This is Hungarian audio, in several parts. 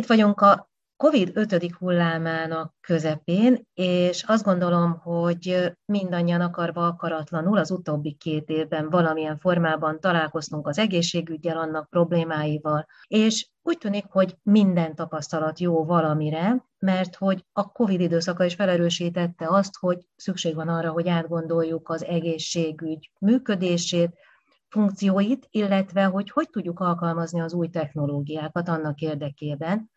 Itt vagyunk a COVID 5. hullámának közepén, és azt gondolom, hogy mindannyian akarva akaratlanul az utóbbi két évben valamilyen formában találkoztunk az egészségügyel, annak problémáival, és úgy tűnik, hogy minden tapasztalat jó valamire, mert hogy a COVID időszaka is felerősítette azt, hogy szükség van arra, hogy átgondoljuk az egészségügy működését, funkcióit, illetve hogy hogy tudjuk alkalmazni az új technológiákat annak érdekében,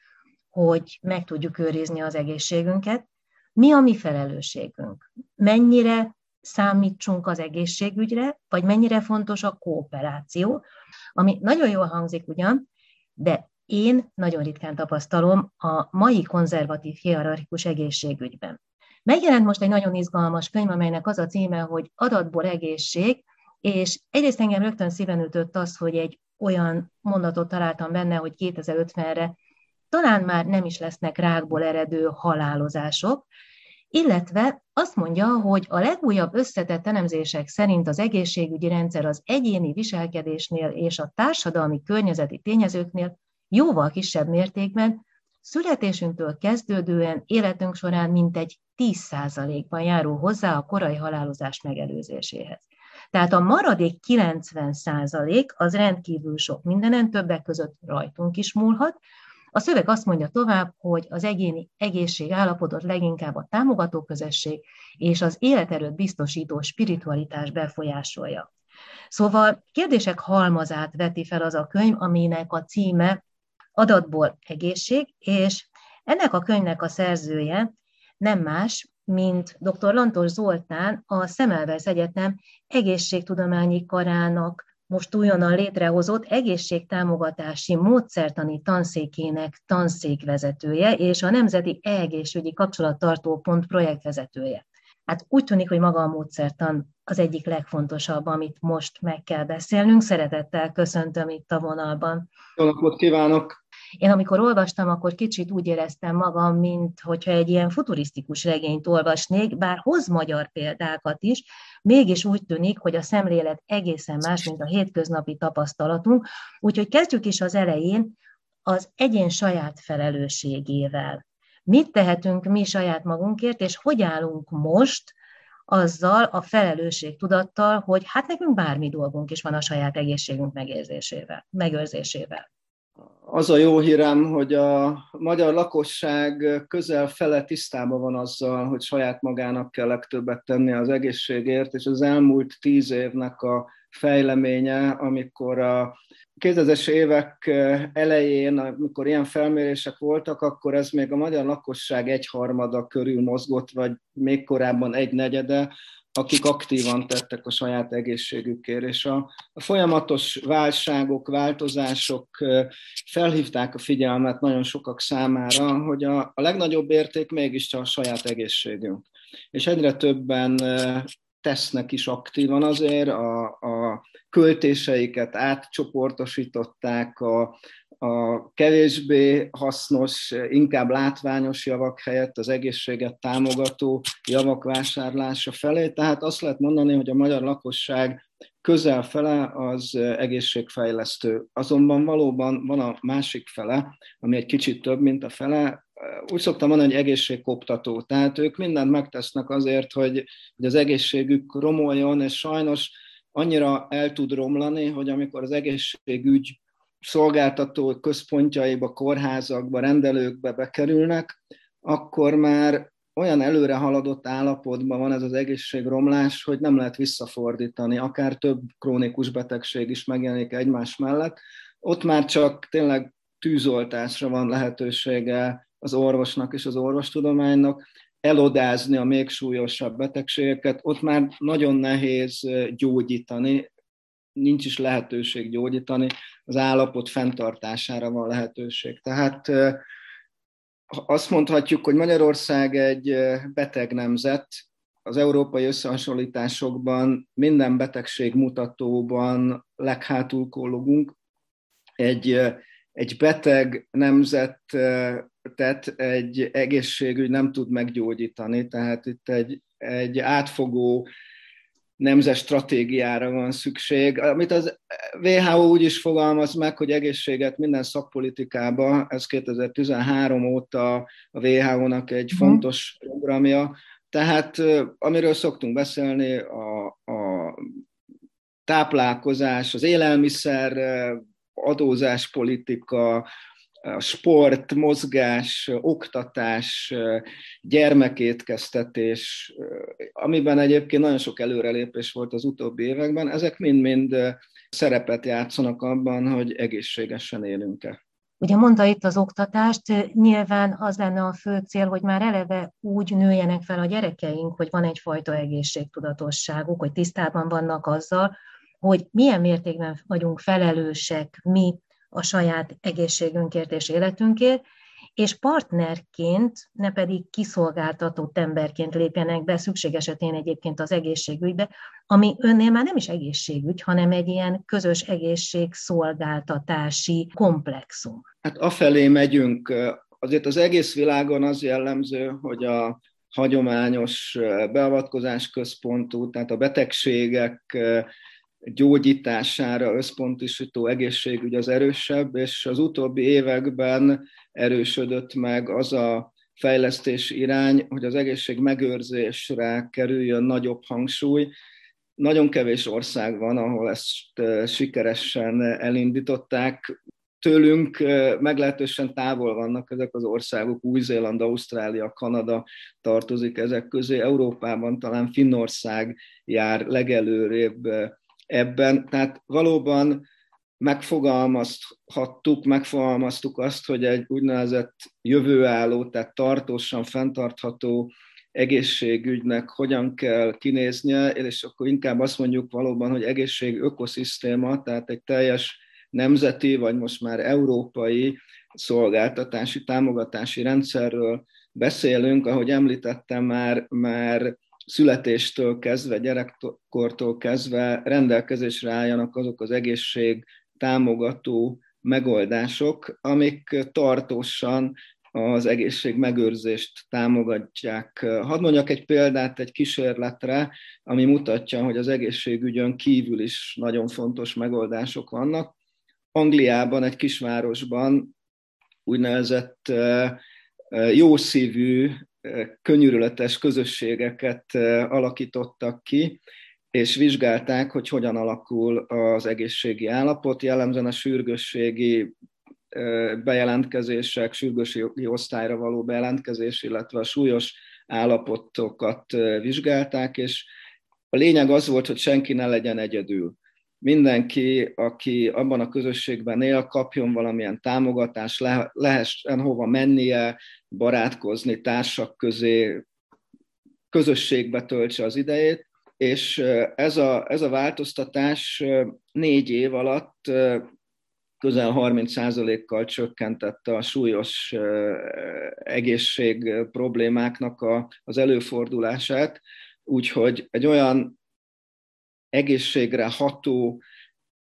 hogy meg tudjuk őrizni az egészségünket. Mi a mi felelősségünk? Mennyire számítsunk az egészségügyre, vagy mennyire fontos a kooperáció, ami nagyon jól hangzik ugyan, de én nagyon ritkán tapasztalom a mai konzervatív hierarchikus egészségügyben. Megjelent most egy nagyon izgalmas könyv, amelynek az a címe, hogy Adatból egészség, és egyrészt engem rögtön szíven ütött az, hogy egy olyan mondatot találtam benne, hogy 2050-re talán már nem is lesznek rákból eredő halálozások, illetve azt mondja, hogy a legújabb összetett elemzések szerint az egészségügyi rendszer az egyéni viselkedésnél és a társadalmi környezeti tényezőknél jóval kisebb mértékben születésünktől kezdődően életünk során mintegy 10%-ban járul hozzá a korai halálozás megelőzéséhez. Tehát a maradék 90% az rendkívül sok mindenen, többek között rajtunk is múlhat, a szöveg azt mondja tovább, hogy az egyéni egészség állapotot leginkább a támogató közösség és az életerőt biztosító spiritualitás befolyásolja. Szóval kérdések halmazát veti fel az a könyv, aminek a címe Adatból egészség, és ennek a könyvnek a szerzője nem más, mint dr. Lantos Zoltán, a Szemelvesz Egyetem egészségtudományi karának most újonnan létrehozott egészségtámogatási módszertani tanszékének tanszékvezetője és a Nemzeti Egészségügyi Kapcsolattartó Pont projektvezetője. Hát úgy tűnik, hogy maga a módszertan az egyik legfontosabb, amit most meg kell beszélnünk. Szeretettel köszöntöm itt a vonalban. Jó napot kívánok! Én amikor olvastam, akkor kicsit úgy éreztem magam, mint hogyha egy ilyen futurisztikus regényt olvasnék, bár hoz magyar példákat is, mégis úgy tűnik, hogy a szemlélet egészen más, mint a hétköznapi tapasztalatunk. Úgyhogy kezdjük is az elején az egyén saját felelősségével. Mit tehetünk mi saját magunkért, és hogy állunk most azzal a felelősség tudattal, hogy hát nekünk bármi dolgunk is van a saját egészségünk megérzésével, megőrzésével az a jó hírem, hogy a magyar lakosság közel fele tisztában van azzal, hogy saját magának kell legtöbbet tenni az egészségért, és az elmúlt tíz évnek a fejleménye, amikor a 2000-es évek elején, amikor ilyen felmérések voltak, akkor ez még a magyar lakosság egyharmada körül mozgott, vagy még korábban egy negyede, akik aktívan tettek a saját egészségükért, és a, a folyamatos válságok, változások felhívták a figyelmet nagyon sokak számára, hogy a, a legnagyobb érték mégiscsak a saját egészségünk. És egyre többen tesznek is aktívan azért, a, a költéseiket átcsoportosították, a, a kevésbé hasznos, inkább látványos javak helyett az egészséget támogató javak vásárlása felé. Tehát azt lehet mondani, hogy a magyar lakosság közel fele az egészségfejlesztő. Azonban valóban van a másik fele, ami egy kicsit több, mint a fele, úgy szoktam mondani, hogy egészségkoptató. Tehát ők mindent megtesznek azért, hogy, hogy az egészségük romoljon, és sajnos annyira el tud romlani, hogy amikor az egészségügy szolgáltató központjaiba, kórházakba, rendelőkbe bekerülnek, akkor már olyan előre haladott állapotban van ez az egészségromlás, hogy nem lehet visszafordítani, akár több krónikus betegség is megjelenik egymás mellett. Ott már csak tényleg tűzoltásra van lehetősége az orvosnak és az orvostudománynak, elodázni a még súlyosabb betegségeket, ott már nagyon nehéz gyógyítani, nincs is lehetőség gyógyítani, az állapot fenntartására van lehetőség. Tehát azt mondhatjuk, hogy Magyarország egy beteg nemzet, az európai összehasonlításokban minden betegség mutatóban leghátul kólogunk. Egy, egy beteg nemzetet egy egészségügy nem tud meggyógyítani, tehát itt egy, egy átfogó nemzet stratégiára van szükség. Amit az WHO úgy is fogalmaz meg, hogy egészséget minden szakpolitikába, ez 2013 óta a WHO-nak egy mhm. fontos programja, tehát amiről szoktunk beszélni, a, a táplálkozás, az élelmiszer, adózáspolitika, a sport, mozgás, oktatás, gyermekétkeztetés, amiben egyébként nagyon sok előrelépés volt az utóbbi években, ezek mind-mind szerepet játszanak abban, hogy egészségesen élünk-e. Ugye mondta itt az oktatást, nyilván az lenne a fő cél, hogy már eleve úgy nőjenek fel a gyerekeink, hogy van egyfajta egészségtudatosságuk, hogy tisztában vannak azzal, hogy milyen mértékben vagyunk felelősek mi a saját egészségünkért és életünkért, és partnerként, ne pedig kiszolgáltatott emberként lépjenek be, szükség esetén egyébként az egészségügybe, ami önnél már nem is egészségügy, hanem egy ilyen közös egészségszolgáltatási komplexum. Hát afelé megyünk. Azért az egész világon az jellemző, hogy a hagyományos beavatkozás központú, tehát a betegségek gyógyítására összpontosító egészségügy az erősebb, és az utóbbi években erősödött meg az a fejlesztés irány, hogy az egészség megőrzésre kerüljön nagyobb hangsúly. Nagyon kevés ország van, ahol ezt sikeresen elindították. Tőlünk meglehetősen távol vannak ezek az országok, Új-Zéland, Ausztrália, Kanada tartozik ezek közé. Európában talán Finnország jár legelőrébb ebben. Tehát valóban megfogalmazhattuk, megfogalmaztuk azt, hogy egy úgynevezett jövőálló, tehát tartósan fenntartható egészségügynek hogyan kell kinéznie, és akkor inkább azt mondjuk valóban, hogy egészség ökoszisztéma, tehát egy teljes nemzeti, vagy most már európai szolgáltatási, támogatási rendszerről beszélünk, ahogy említettem már, már születéstől kezdve, gyerekkortól kezdve rendelkezésre álljanak azok az egészség támogató megoldások, amik tartósan az egészség megőrzést támogatják. Hadd mondjak egy példát egy kísérletre, ami mutatja, hogy az egészségügyön kívül is nagyon fontos megoldások vannak. Angliában, egy kisvárosban úgynevezett jószívű könyörületes közösségeket alakítottak ki, és vizsgálták, hogy hogyan alakul az egészségi állapot, jellemzően a sürgősségi bejelentkezések, sürgősségi osztályra való bejelentkezés, illetve a súlyos állapotokat vizsgálták, és a lényeg az volt, hogy senki ne legyen egyedül mindenki, aki abban a közösségben él, kapjon valamilyen támogatást, le, lehessen hova mennie, barátkozni, társak közé, közösségbe töltse az idejét, és ez a, ez a változtatás négy év alatt közel 30%-kal csökkentette a súlyos egészség problémáknak a, az előfordulását, úgyhogy egy olyan egészségre ható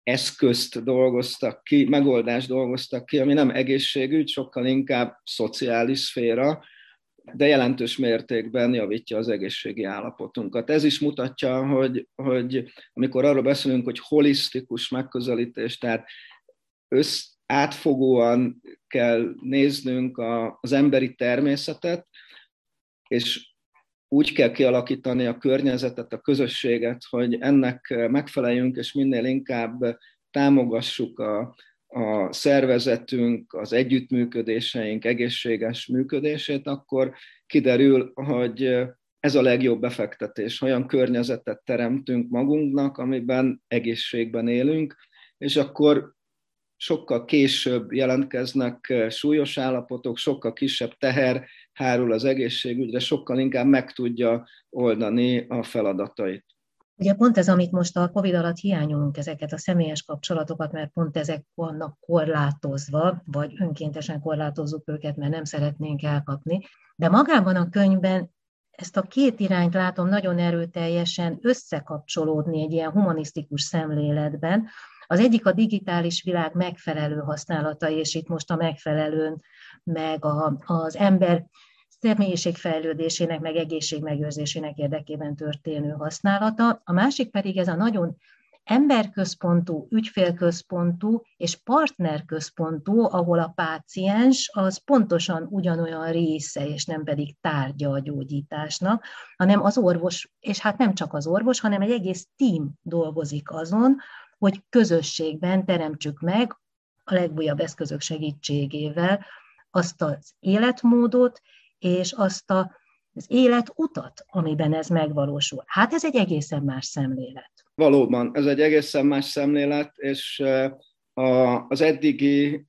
eszközt dolgoztak ki, megoldást dolgoztak ki, ami nem egészségügy, sokkal inkább szociális szféra, de jelentős mértékben javítja az egészségi állapotunkat. Ez is mutatja, hogy, hogy amikor arról beszélünk, hogy holisztikus megközelítés, tehát össz, átfogóan kell néznünk a, az emberi természetet, és úgy kell kialakítani a környezetet, a közösséget, hogy ennek megfeleljünk, és minél inkább támogassuk a, a szervezetünk, az együttműködéseink egészséges működését, akkor kiderül, hogy ez a legjobb befektetés. Olyan környezetet teremtünk magunknak, amiben egészségben élünk, és akkor sokkal később jelentkeznek súlyos állapotok, sokkal kisebb teher hárul az egészségügyre, sokkal inkább meg tudja oldani a feladatait. Ugye pont ez, amit most a COVID alatt hiányolunk, ezeket a személyes kapcsolatokat, mert pont ezek vannak korlátozva, vagy önkéntesen korlátozzuk őket, mert nem szeretnénk elkapni. De magában a könyvben ezt a két irányt látom nagyon erőteljesen összekapcsolódni egy ilyen humanisztikus szemléletben, az egyik a digitális világ megfelelő használata, és itt most a megfelelőn, meg a, az ember személyiségfejlődésének, meg egészségmegőrzésének érdekében történő használata. A másik pedig ez a nagyon emberközpontú, ügyfélközpontú és partnerközpontú, ahol a páciens az pontosan ugyanolyan része, és nem pedig tárgya a gyógyításnak, hanem az orvos, és hát nem csak az orvos, hanem egy egész tím dolgozik azon, hogy közösségben teremtsük meg a legújabb eszközök segítségével azt az életmódot, és azt a, az életutat, amiben ez megvalósul. Hát ez egy egészen más szemlélet. Valóban, ez egy egészen más szemlélet, és a, az eddigi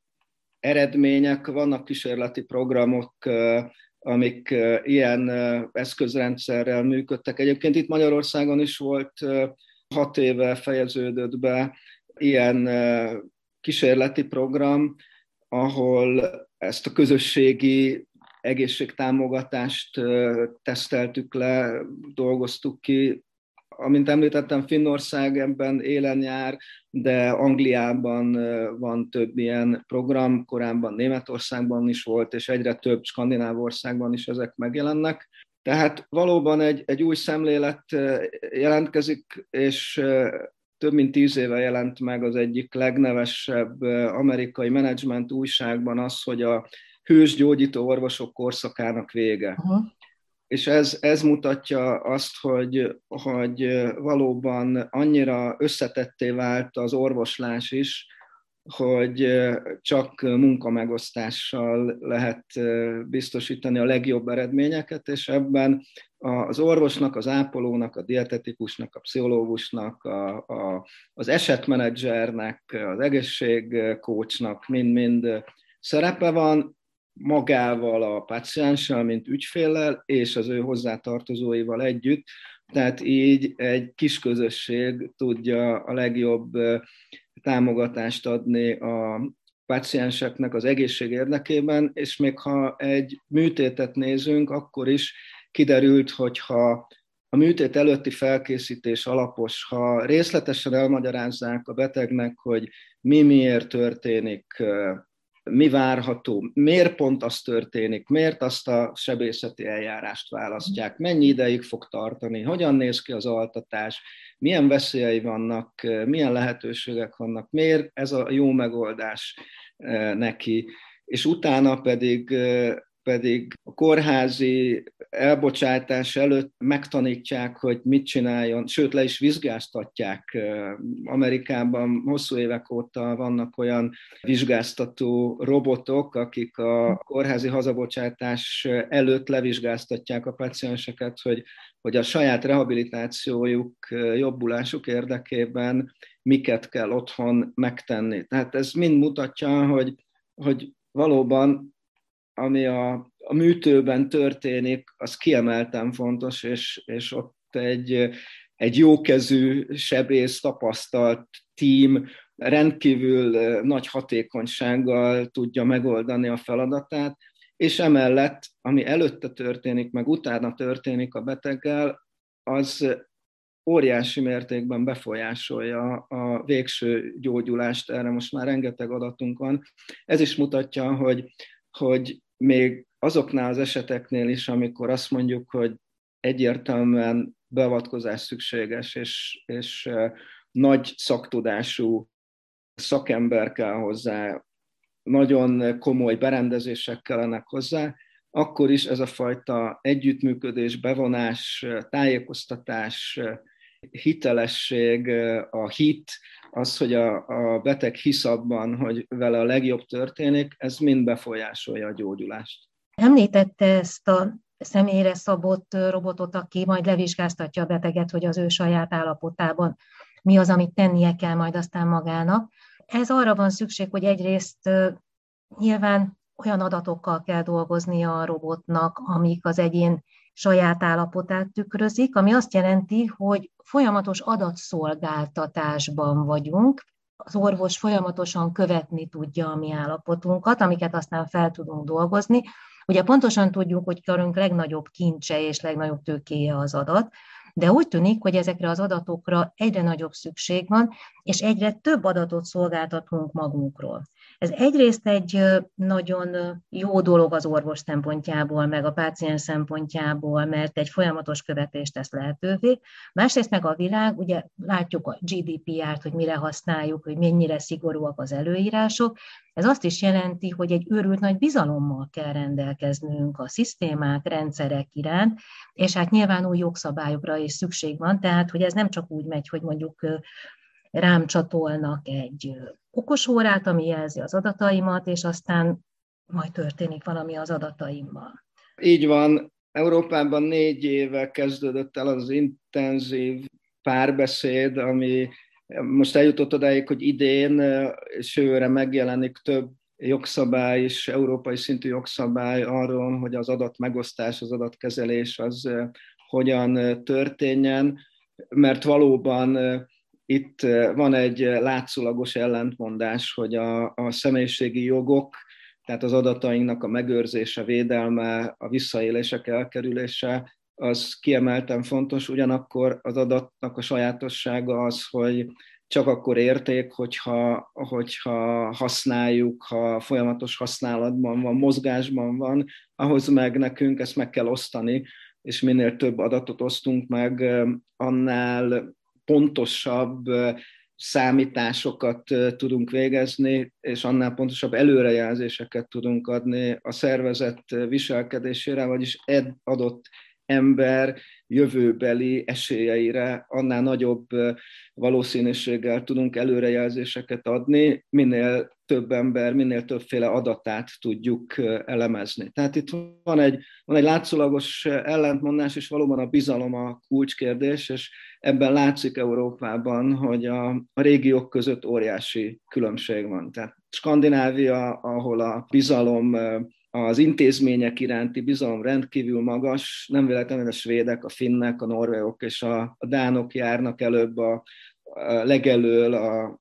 eredmények, vannak kísérleti programok, amik ilyen eszközrendszerrel működtek. Egyébként itt Magyarországon is volt hat éve fejeződött be ilyen kísérleti program, ahol ezt a közösségi egészségtámogatást teszteltük le, dolgoztuk ki. Amint említettem, Finnország ebben élen jár, de Angliában van több ilyen program, korábban Németországban is volt, és egyre több skandináv országban is ezek megjelennek. Tehát valóban egy, egy új szemlélet jelentkezik, és több mint tíz éve jelent meg az egyik legnevesebb amerikai menedzsment újságban az, hogy a hős gyógyító orvosok korszakának vége. Uh-huh. És ez, ez mutatja azt, hogy, hogy valóban annyira összetetté vált az orvoslás is, hogy csak munkamegosztással lehet biztosítani a legjobb eredményeket, és ebben az orvosnak, az ápolónak, a dietetikusnak, a pszichológusnak, a, a, az esetmenedzsernek, az egészségkócsnak mind-mind szerepe van, magával a pacienssel, mint ügyféllel, és az ő hozzátartozóival együtt. Tehát így egy kis közösség tudja a legjobb támogatást adni a pacienseknek az egészség érdekében, és még ha egy műtétet nézünk, akkor is kiderült, hogy ha a műtét előtti felkészítés alapos, ha részletesen elmagyarázzák a betegnek, hogy mi miért történik, mi várható, miért pont az történik, miért azt a sebészeti eljárást választják, mennyi ideig fog tartani, hogyan néz ki az altatás, milyen veszélyei vannak, milyen lehetőségek vannak, miért ez a jó megoldás neki, és utána pedig pedig a kórházi elbocsátás előtt megtanítják, hogy mit csináljon, sőt le is vizsgáztatják. Amerikában hosszú évek óta vannak olyan vizsgáztató robotok, akik a kórházi hazabocsátás előtt levizsgáztatják a pacienseket, hogy, hogy a saját rehabilitációjuk, jobbulásuk érdekében miket kell otthon megtenni. Tehát ez mind mutatja, hogy, hogy valóban ami a, a műtőben történik, az kiemelten fontos, és, és ott egy, egy jókezű, sebész, tapasztalt tím rendkívül nagy hatékonysággal tudja megoldani a feladatát, és emellett, ami előtte történik, meg utána történik a beteggel, az óriási mértékben befolyásolja a végső gyógyulást, erre most már rengeteg adatunk van. Ez is mutatja, hogy, hogy még azoknál az eseteknél is, amikor azt mondjuk, hogy egyértelműen beavatkozás szükséges, és, és nagy szaktudású szakember kell hozzá, nagyon komoly berendezések kellenek hozzá, akkor is ez a fajta együttműködés, bevonás, tájékoztatás, hitelesség, a hit, az, hogy a, a beteg hisz abban, hogy vele a legjobb történik, ez mind befolyásolja a gyógyulást. Említette ezt a személyre szabott robotot, aki majd levizsgáztatja a beteget, hogy az ő saját állapotában mi az, amit tennie kell majd aztán magának. Ez arra van szükség, hogy egyrészt nyilván olyan adatokkal kell dolgoznia a robotnak, amik az egyén saját állapotát tükrözik, ami azt jelenti, hogy folyamatos adatszolgáltatásban vagyunk, az orvos folyamatosan követni tudja a mi állapotunkat, amiket aztán fel tudunk dolgozni. Ugye pontosan tudjuk, hogy körünk legnagyobb kincse és legnagyobb tőkéje az adat, de úgy tűnik, hogy ezekre az adatokra egyre nagyobb szükség van, és egyre több adatot szolgáltatunk magunkról. Ez egyrészt egy nagyon jó dolog az orvos szempontjából, meg a páciens szempontjából, mert egy folyamatos követést tesz lehetővé. Másrészt meg a világ, ugye látjuk a GDPR-t, hogy mire használjuk, hogy mennyire szigorúak az előírások, ez azt is jelenti, hogy egy őrült nagy bizalommal kell rendelkeznünk a szisztémák, rendszerek iránt, és hát nyilván új jogszabályokra is szükség van, tehát hogy ez nem csak úgy megy, hogy mondjuk rám csatolnak egy okos órát, ami jelzi az adataimat, és aztán majd történik valami az adataimmal. Így van. Európában négy éve kezdődött el az intenzív párbeszéd, ami most eljutott odáig, hogy idén és jövőre megjelenik több jogszabály is, európai szintű jogszabály arról, hogy az adat megosztás, az adatkezelés az hogyan történjen, mert valóban itt van egy látszólagos ellentmondás, hogy a, a személyiségi jogok, tehát az adatainknak a megőrzése, védelme, a visszaélések elkerülése, az kiemelten fontos, ugyanakkor az adatnak a sajátossága az, hogy csak akkor érték, hogyha, hogyha használjuk, ha folyamatos használatban van, mozgásban van, ahhoz meg nekünk ezt meg kell osztani, és minél több adatot osztunk meg, annál pontosabb számításokat tudunk végezni, és annál pontosabb előrejelzéseket tudunk adni a szervezet viselkedésére, vagyis egy adott ember jövőbeli esélyeire annál nagyobb valószínűséggel tudunk előrejelzéseket adni, minél több ember, minél többféle adatát tudjuk elemezni. Tehát itt van egy, van egy látszólagos ellentmondás, és valóban a bizalom a kulcskérdés, és ebben látszik Európában, hogy a, a régiók között óriási különbség van. Tehát Skandinávia, ahol a bizalom az intézmények iránti bizalom rendkívül magas, nem véletlenül a svédek, a finnek, a norvégok és a, a dánok járnak előbb a, a legelől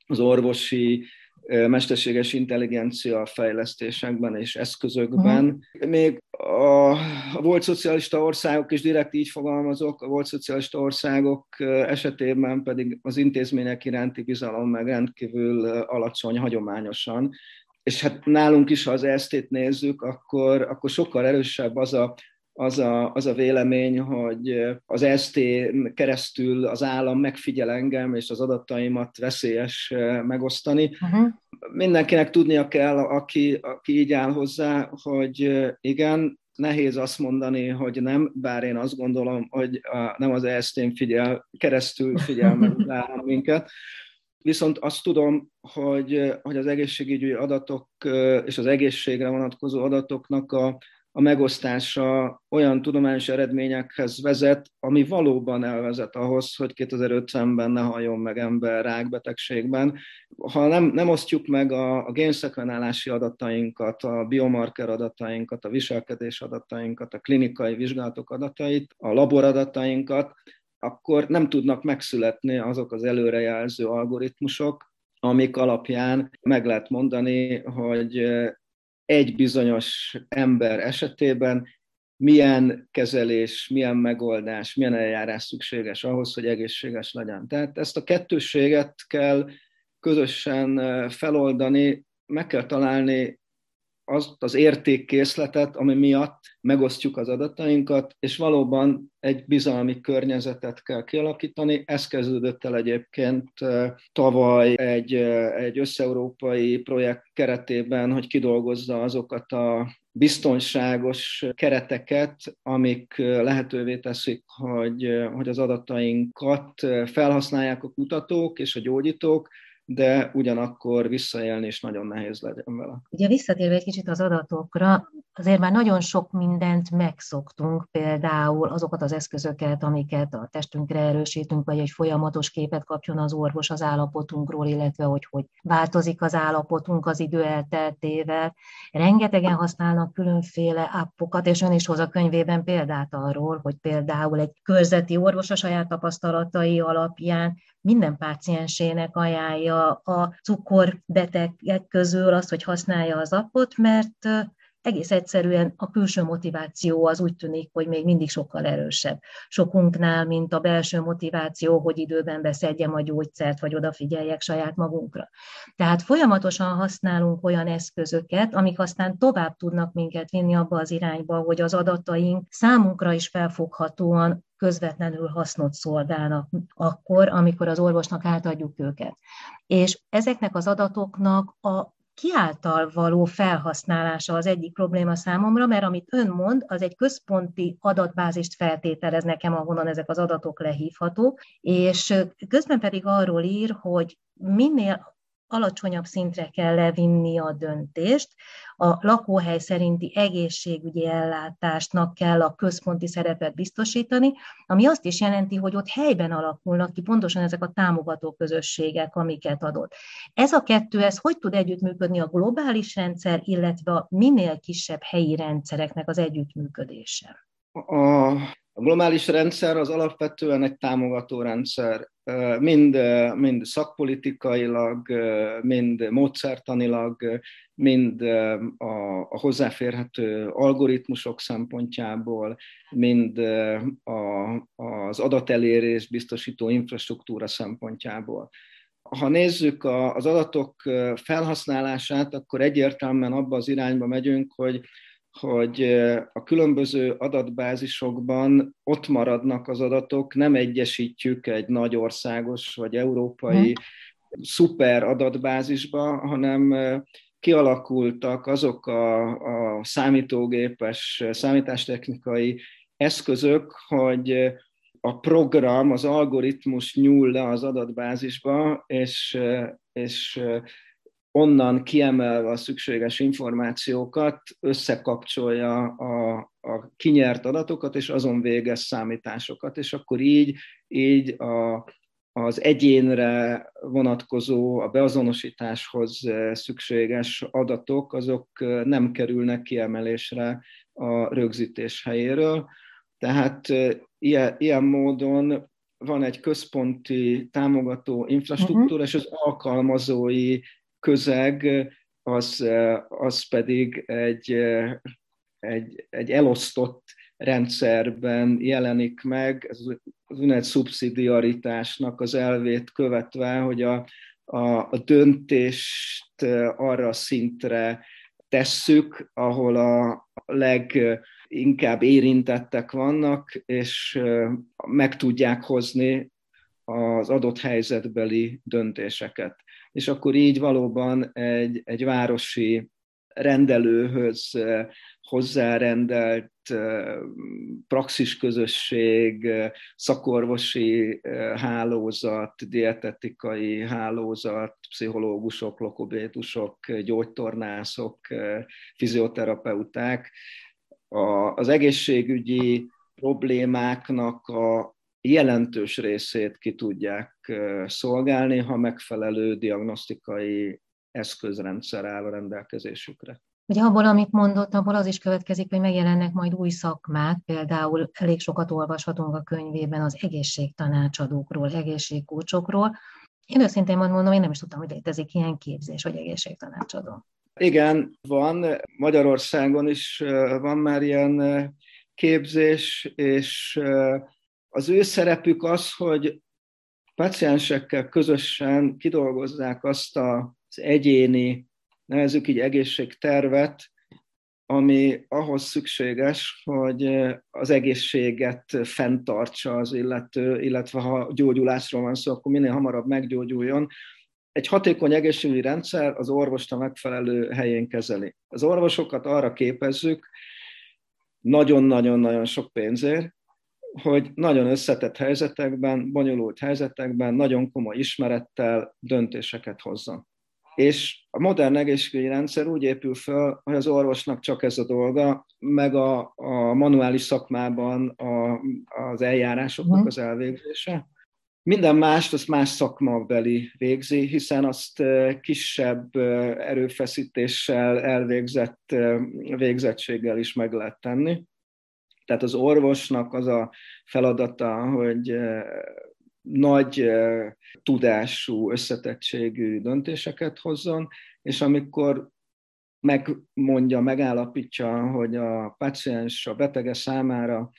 az orvosi mesterséges intelligencia fejlesztésekben és eszközökben. Uh-huh. Még a, a volt szocialista országok, és direkt így fogalmazok, a volt szocialista országok esetében pedig az intézmények iránti bizalom meg rendkívül alacsony hagyományosan és hát nálunk is, ha az ezt nézzük, akkor, akkor sokkal erősebb az a, az a, az a vélemény, hogy az ST keresztül az állam megfigyel engem, és az adataimat veszélyes megosztani. Uh-huh. Mindenkinek tudnia kell, aki, aki így áll hozzá, hogy igen, nehéz azt mondani, hogy nem, bár én azt gondolom, hogy a, nem az ESZT-n figyel, keresztül figyel meg minket, Viszont azt tudom, hogy, hogy az egészségügyi adatok és az egészségre vonatkozó adatoknak a, a megosztása olyan tudományos eredményekhez vezet, ami valóban elvezet ahhoz, hogy 2050-ben ne halljon meg ember rákbetegségben. Ha nem, nem osztjuk meg a, a génszekvenálási adatainkat, a biomarker adatainkat, a viselkedés adatainkat, a klinikai vizsgálatok adatait, a laboradatainkat, akkor nem tudnak megszületni azok az előrejelző algoritmusok, amik alapján meg lehet mondani, hogy egy bizonyos ember esetében milyen kezelés, milyen megoldás, milyen eljárás szükséges ahhoz, hogy egészséges legyen. Tehát ezt a kettőséget kell közösen feloldani, meg kell találni az, az értékkészletet, ami miatt megosztjuk az adatainkat, és valóban egy bizalmi környezetet kell kialakítani. Ez kezdődött el egyébként tavaly egy, egy összeurópai projekt keretében, hogy kidolgozza azokat a biztonságos kereteket, amik lehetővé teszik, hogy, hogy az adatainkat felhasználják a kutatók és a gyógyítók, de ugyanakkor visszaélni is nagyon nehéz legyen vele. Ugye visszatérve egy kicsit az adatokra, azért már nagyon sok mindent megszoktunk, például azokat az eszközöket, amiket a testünkre erősítünk, vagy egy folyamatos képet kapjon az orvos az állapotunkról, illetve hogy hogy változik az állapotunk az idő elteltével. Rengetegen használnak különféle appokat, és ön is hoz a könyvében példát arról, hogy például egy körzeti orvos a saját tapasztalatai alapján minden páciensének ajánlja a cukorbetegek közül azt, hogy használja az appot, mert egész egyszerűen a külső motiváció az úgy tűnik, hogy még mindig sokkal erősebb. Sokunknál, mint a belső motiváció, hogy időben beszedjem a gyógyszert, vagy odafigyeljek saját magunkra. Tehát folyamatosan használunk olyan eszközöket, amik aztán tovább tudnak minket vinni abba az irányba, hogy az adataink számunkra is felfoghatóan közvetlenül hasznot szolgálnak akkor, amikor az orvosnak átadjuk őket. És ezeknek az adatoknak a kiáltal való felhasználása az egyik probléma számomra, mert amit ön mond, az egy központi adatbázist feltételez nekem, ahonnan ezek az adatok lehívhatók, és közben pedig arról ír, hogy minél alacsonyabb szintre kell levinni a döntést, a lakóhely szerinti egészségügyi ellátásnak kell a központi szerepet biztosítani, ami azt is jelenti, hogy ott helyben alakulnak ki pontosan ezek a támogató közösségek, amiket adott. Ez a kettő, ez hogy tud együttműködni a globális rendszer, illetve a minél kisebb helyi rendszereknek az együttműködése? A a globális rendszer az alapvetően egy támogató rendszer, mind, mind szakpolitikailag, mind módszertanilag, mind a, a hozzáférhető algoritmusok szempontjából, mind a, az adatelérés biztosító infrastruktúra szempontjából. Ha nézzük az adatok felhasználását, akkor egyértelműen abba az irányba megyünk, hogy hogy a különböző adatbázisokban ott maradnak az adatok, nem egyesítjük egy nagy országos vagy európai hmm. szuper adatbázisba, hanem kialakultak azok a, a számítógépes, számítástechnikai eszközök, hogy a program, az algoritmus nyúl le az adatbázisba, és, és onnan kiemelve a szükséges információkat összekapcsolja a, a kinyert adatokat, és azon végez számításokat, és akkor így, így a, az egyénre vonatkozó, a beazonosításhoz szükséges adatok, azok nem kerülnek kiemelésre a rögzítés helyéről. Tehát ilyen, ilyen módon van egy központi támogató infrastruktúra, uh-huh. és az alkalmazói közeg az, az pedig egy, egy, egy elosztott rendszerben jelenik meg, az ünnep szubszidiaritásnak az elvét követve, hogy a, a, a döntést arra a szintre tesszük, ahol a leginkább érintettek vannak, és meg tudják hozni az adott helyzetbeli döntéseket és akkor így valóban egy, egy városi rendelőhöz hozzárendelt praxisközösség, eh, szakorvosi hálózat, dietetikai hálózat, pszichológusok, lokobétusok, gyógytornászok, fizioterapeuták. Az egészségügyi problémáknak a jelentős részét ki tudják szolgálni, ha megfelelő diagnosztikai eszközrendszer áll a rendelkezésükre. Ugye abból, amit mondott, abból az is következik, hogy megjelennek majd új szakmák, például elég sokat olvashatunk a könyvében az egészségtanácsadókról, egészségkócsokról. Én őszintén mondom, én nem is tudtam, hogy létezik ilyen képzés, hogy egészségtanácsadó. Igen, van. Magyarországon is van már ilyen képzés, és az ő szerepük az, hogy paciensekkel közösen kidolgozzák azt az egyéni, nevezük így egészségtervet, ami ahhoz szükséges, hogy az egészséget fenntartsa az illető, illetve ha gyógyulásról van szó, akkor minél hamarabb meggyógyuljon. Egy hatékony egészségügyi rendszer az orvost a megfelelő helyén kezeli. Az orvosokat arra képezzük, nagyon-nagyon-nagyon sok pénzért, hogy nagyon összetett helyzetekben, bonyolult helyzetekben, nagyon komoly ismerettel döntéseket hozzon. És a modern egészségügyi rendszer úgy épül fel, hogy az orvosnak csak ez a dolga, meg a, a manuális szakmában a, az eljárásoknak mhm. az elvégzése. Minden mást az más szakmabeli végzi, hiszen azt kisebb erőfeszítéssel elvégzett végzettséggel is meg lehet tenni. Tehát az orvosnak az a feladata, hogy nagy tudású, összetettségű döntéseket hozzon, és amikor megmondja, megállapítsa, hogy a paciens, a betege számára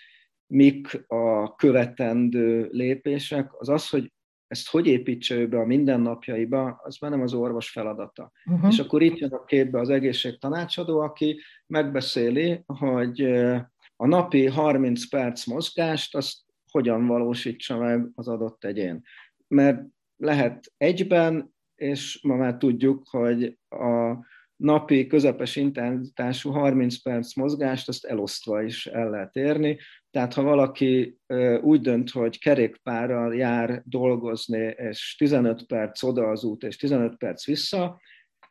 mik a követendő lépések, az az, hogy ezt hogy építse ő be a mindennapjaiba, az már nem az orvos feladata. Uh-huh. És akkor itt jön a képbe az egészségtanácsadó, aki megbeszéli, hogy a napi 30 perc mozgást, azt hogyan valósítsa meg az adott egyén. Mert lehet egyben, és ma már tudjuk, hogy a napi közepes intenzitású 30 perc mozgást, azt elosztva is el lehet érni. Tehát ha valaki úgy dönt, hogy kerékpárral jár dolgozni, és 15 perc oda az út, és 15 perc vissza,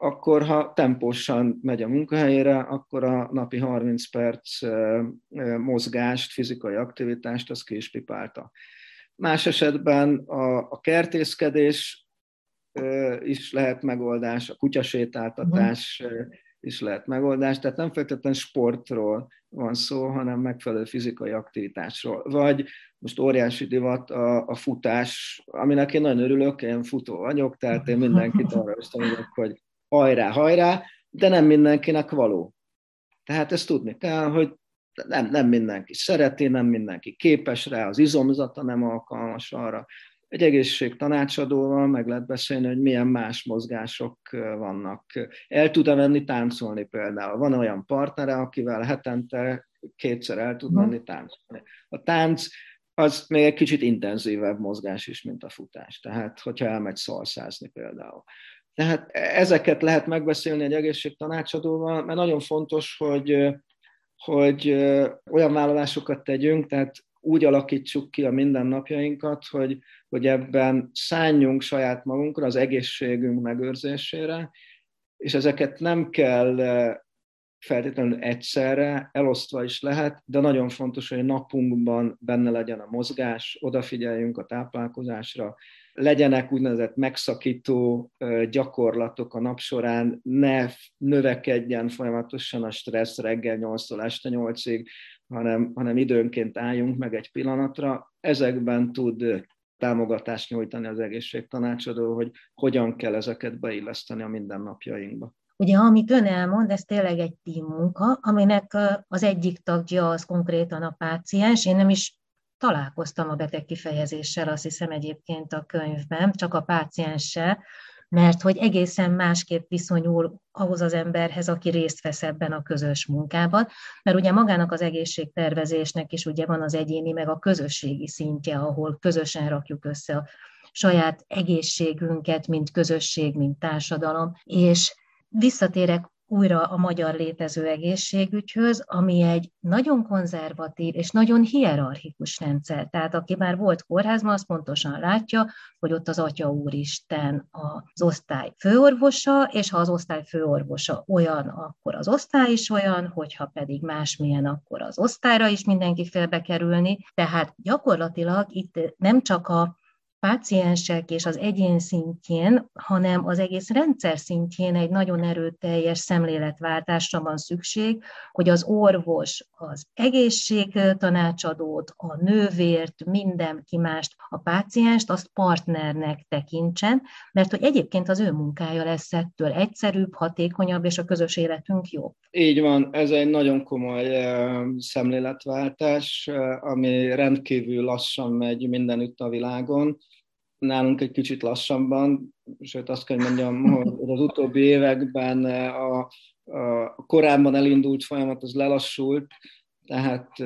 akkor ha tempósan megy a munkahelyére, akkor a napi 30 perc mozgást, fizikai aktivitást, az ki is pipálta. Más esetben a, a kertészkedés is lehet megoldás, a kutyasétáltatás is lehet megoldás, tehát nem feltétlenül sportról van szó, hanem megfelelő fizikai aktivitásról. Vagy most óriási divat a, a futás, aminek én nagyon örülök, én futó vagyok, tehát én mindenkit arra ösztönözök, hogy hajrá, hajrá, de nem mindenkinek való. Tehát ezt tudni kell, hogy nem, nem mindenki szereti, nem mindenki képes rá, az izomzata nem alkalmas arra. Egy egészségtanácsadóval meg lehet beszélni, hogy milyen más mozgások vannak. El tud-e menni táncolni például? Van olyan partnere, akivel hetente kétszer el tud menni táncolni. A tánc az még egy kicsit intenzívebb mozgás is, mint a futás. Tehát, hogyha elmegy szalszázni például. Tehát ezeket lehet megbeszélni egy egészségtanácsadóval, mert nagyon fontos, hogy, hogy olyan vállalásokat tegyünk, tehát úgy alakítsuk ki a mindennapjainkat, hogy, hogy ebben szálljunk saját magunkra, az egészségünk megőrzésére, és ezeket nem kell feltétlenül egyszerre, elosztva is lehet, de nagyon fontos, hogy a napunkban benne legyen a mozgás, odafigyeljünk a táplálkozásra, legyenek úgynevezett megszakító gyakorlatok a nap során, ne növekedjen folyamatosan a stressz reggel 8-tól este 8-ig, hanem, hanem időnként álljunk meg egy pillanatra. Ezekben tud támogatást nyújtani az egészségtanácsadó, hogy hogyan kell ezeket beilleszteni a mindennapjainkba. Ugye, amit ön elmond, ez tényleg egy team munka, aminek az egyik tagja az konkrétan a páciens. Én nem is találkoztam a beteg kifejezéssel, azt hiszem egyébként a könyvben, csak a pácienssel, mert hogy egészen másképp viszonyul ahhoz az emberhez, aki részt vesz ebben a közös munkában, mert ugye magának az egészségtervezésnek is ugye van az egyéni, meg a közösségi szintje, ahol közösen rakjuk össze a saját egészségünket, mint közösség, mint társadalom, és visszatérek újra a magyar létező egészségügyhöz, ami egy nagyon konzervatív és nagyon hierarchikus rendszer. Tehát aki már volt kórházban, az pontosan látja, hogy ott az Atya Úristen az osztály főorvosa, és ha az osztály főorvosa olyan, akkor az osztály is olyan, hogyha pedig másmilyen, akkor az osztályra is mindenki félbe kerülni. Tehát gyakorlatilag itt nem csak a páciensek és az egyén szintjén, hanem az egész rendszer szintjén egy nagyon erőteljes szemléletváltásra van szükség, hogy az orvos az egészségtanácsadót, a nővért, mindenki mást, a pácienst, azt partnernek tekintsen, mert hogy egyébként az ő munkája lesz ettől egyszerűbb, hatékonyabb, és a közös életünk jobb. Így van, ez egy nagyon komoly szemléletváltás, ami rendkívül lassan megy mindenütt a világon nálunk egy kicsit lassabban, sőt azt kell mondjam, hogy az utóbbi években a, a korábban elindult folyamat az lelassult, tehát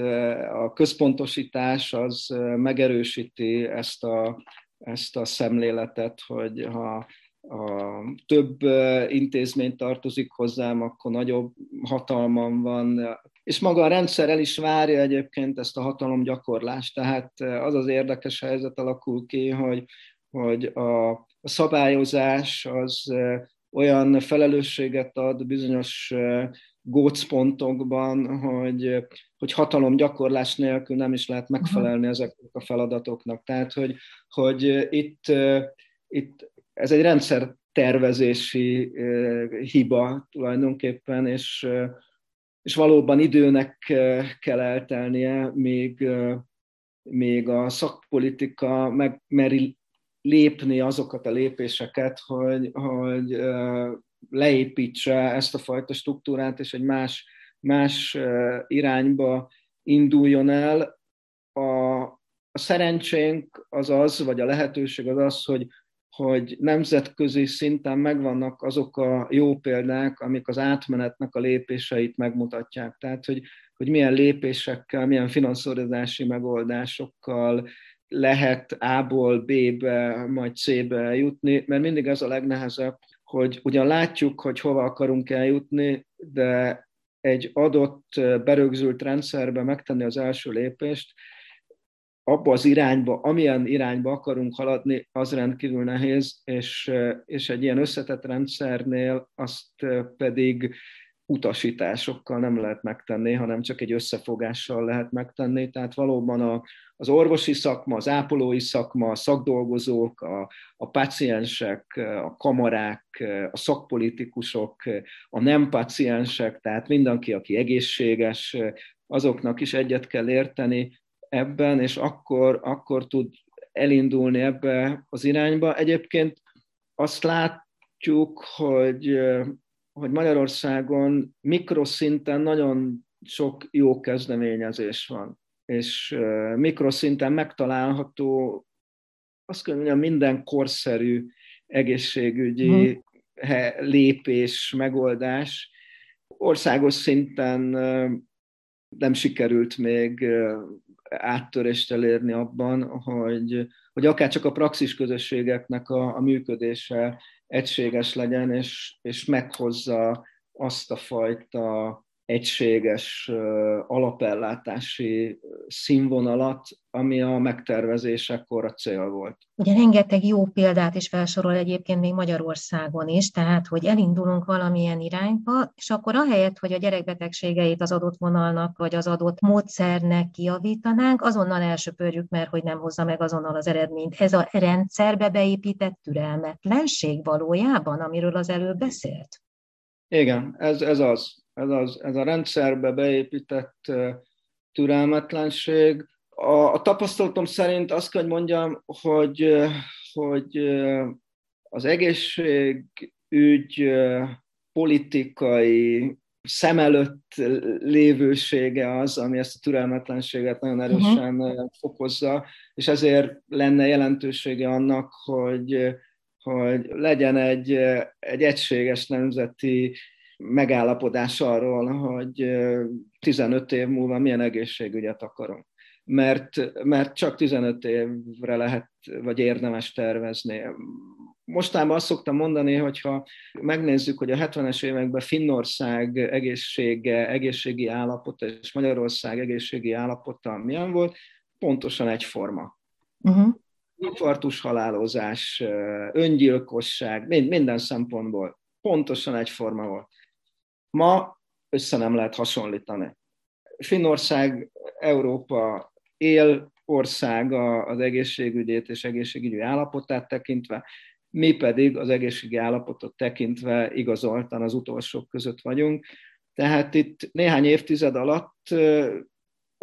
a központosítás az megerősíti ezt a, ezt a szemléletet, hogy ha a több intézmény tartozik hozzám, akkor nagyobb hatalmam van, és maga a rendszer el is várja egyébként ezt a hatalomgyakorlást, tehát az az érdekes helyzet alakul ki, hogy, hogy a, a szabályozás az olyan felelősséget ad bizonyos gócpontokban, hogy, hogy hatalomgyakorlás nélkül nem is lehet megfelelni ezeknek a feladatoknak. Tehát, hogy, hogy itt, itt ez egy rendszer tervezési hiba tulajdonképpen, és és valóban időnek kell eltelnie, még, még a szakpolitika megmeri lépni azokat a lépéseket, hogy, hogy leépítse ezt a fajta struktúrát, és egy más, más irányba induljon el. A, a szerencsénk az az, vagy a lehetőség az az, hogy, hogy nemzetközi szinten megvannak azok a jó példák, amik az átmenetnek a lépéseit megmutatják. Tehát, hogy, hogy milyen lépésekkel, milyen finanszírozási megoldásokkal lehet A-ból B-be, majd C-be jutni, mert mindig ez a legnehezebb, hogy ugyan látjuk, hogy hova akarunk eljutni, de egy adott berögzült rendszerbe megtenni az első lépést, abba az irányba, amilyen irányba akarunk haladni, az rendkívül nehéz, és, és egy ilyen összetett rendszernél azt pedig utasításokkal nem lehet megtenni, hanem csak egy összefogással lehet megtenni. Tehát valóban a, az orvosi szakma, az ápolói szakma, a szakdolgozók, a, a paciensek, a kamarák, a szakpolitikusok, a nem paciensek, tehát mindenki, aki egészséges, azoknak is egyet kell érteni ebben, és akkor, akkor tud elindulni ebbe az irányba. Egyébként azt látjuk, hogy hogy Magyarországon mikroszinten nagyon sok jó kezdeményezés van, és mikroszinten megtalálható, azt kell mondjam, minden korszerű egészségügyi hmm. lépés, megoldás. Országos szinten nem sikerült még áttörést elérni abban, hogy, hogy akár csak a praxis közösségeknek a, a működése egységes legyen, és, és meghozza azt a fajta egységes alapellátási színvonalat, ami a megtervezésekor a cél volt. Ugye rengeteg jó példát is felsorol egyébként még Magyarországon is, tehát hogy elindulunk valamilyen irányba, és akkor ahelyett, hogy a gyerekbetegségeit az adott vonalnak vagy az adott módszernek kiavítanánk, azonnal elsöpörjük, mert hogy nem hozza meg azonnal az eredményt. Ez a rendszerbe beépített türelmetlenség valójában, amiről az előbb beszélt? Igen, ez, ez az ez, az, ez a rendszerbe beépített türelmetlenség. A, a tapasztalatom szerint azt kell, hogy mondjam, hogy, hogy az egészségügy politikai szem előtt lévősége az, ami ezt a türelmetlenséget nagyon mhm. erősen uh-huh. fokozza, és ezért lenne jelentősége annak, hogy, hogy legyen egy, egy egységes nemzeti megállapodás arról, hogy 15 év múlva milyen egészségügyet akarunk. Mert, mert csak 15 évre lehet, vagy érdemes tervezni. Mostában azt szoktam mondani, hogyha megnézzük, hogy a 70-es években Finnország egészsége, egészségi állapota és Magyarország egészségi állapota milyen volt, pontosan egyforma. Uh-huh. Infartus halálozás, öngyilkosság, minden szempontból pontosan egyforma volt. Ma össze nem lehet hasonlítani. Finnország Európa él országa az egészségügyét és egészségügyi állapotát tekintve, mi pedig az egészségi állapotot tekintve igazoltan az utolsók között vagyunk. Tehát itt néhány évtized alatt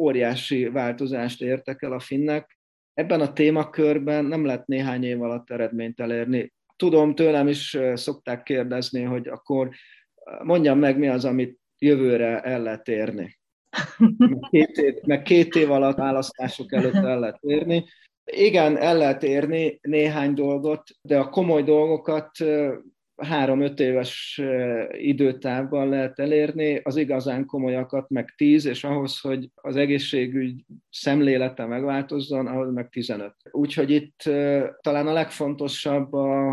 óriási változást értek el a finnek. Ebben a témakörben nem lehet néhány év alatt eredményt elérni. Tudom, tőlem is szokták kérdezni, hogy akkor mondjam meg, mi az, amit jövőre el lehet érni. Két év, meg két év alatt választások előtt el lehet érni. Igen, el lehet érni néhány dolgot, de a komoly dolgokat három-öt éves időtávban lehet elérni, az igazán komolyakat meg tíz, és ahhoz, hogy az egészségügy szemlélete megváltozzon, ahhoz meg 15. Úgyhogy itt talán a legfontosabb a,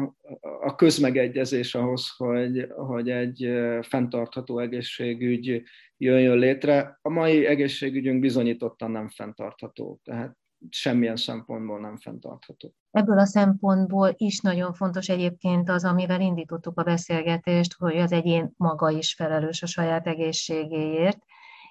a közmegegyezés ahhoz, hogy, hogy egy fenntartható egészségügy jöjjön létre. A mai egészségügyünk bizonyítottan nem fenntartható, tehát semmilyen szempontból nem fenntartható. Ebből a szempontból is nagyon fontos egyébként az, amivel indítottuk a beszélgetést, hogy az egyén maga is felelős a saját egészségéért,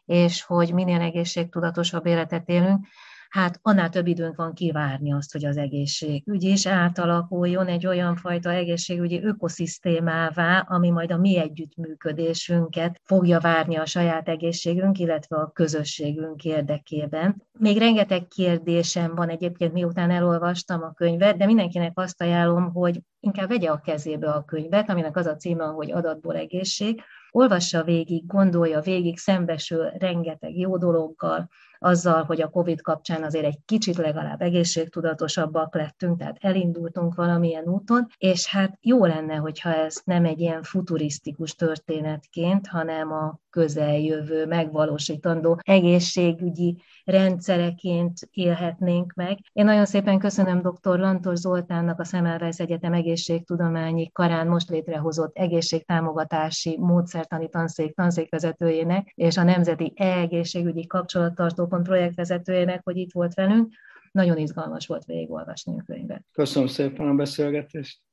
és hogy minél egészségtudatosabb életet élünk, hát annál több időnk van kivárni azt, hogy az egészségügy is átalakuljon egy olyan fajta egészségügyi ökoszisztémává, ami majd a mi együttműködésünket fogja várni a saját egészségünk, illetve a közösségünk érdekében. még rengeteg kérdésem van egyébként, miután elolvastam a könyvet, de mindenkinek azt ajánlom, hogy inkább vegye a kezébe a könyvet, aminek az a címe, hogy adatból egészség, olvassa végig, gondolja végig, szembesül rengeteg jó dologgal, azzal, hogy a COVID kapcsán azért egy kicsit legalább egészségtudatosabbak lettünk, tehát elindultunk valamilyen úton, és hát jó lenne, hogyha ez nem egy ilyen futurisztikus történetként, hanem a közeljövő megvalósítandó egészségügyi rendszereként élhetnénk meg. Én nagyon szépen köszönöm dr. Lantos Zoltánnak, a Szemelweis Egyetem egészségtudományi karán most létrehozott egészségtámogatási módszertani tanszék tanszékvezetőjének és a Nemzeti E-egészségügyi kapcsolattartópont projektvezetőjének, hogy itt volt velünk. Nagyon izgalmas volt végigolvasni a könyvet. Köszönöm szépen a beszélgetést.